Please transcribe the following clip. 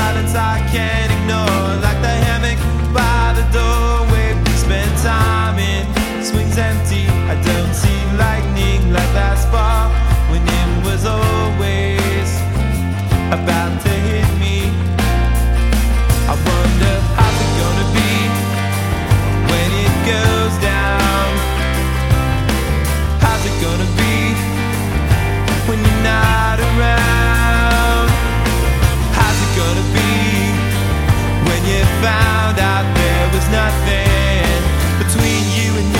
silence I can't ignore, like the hammock. Found out there was nothing between you and me.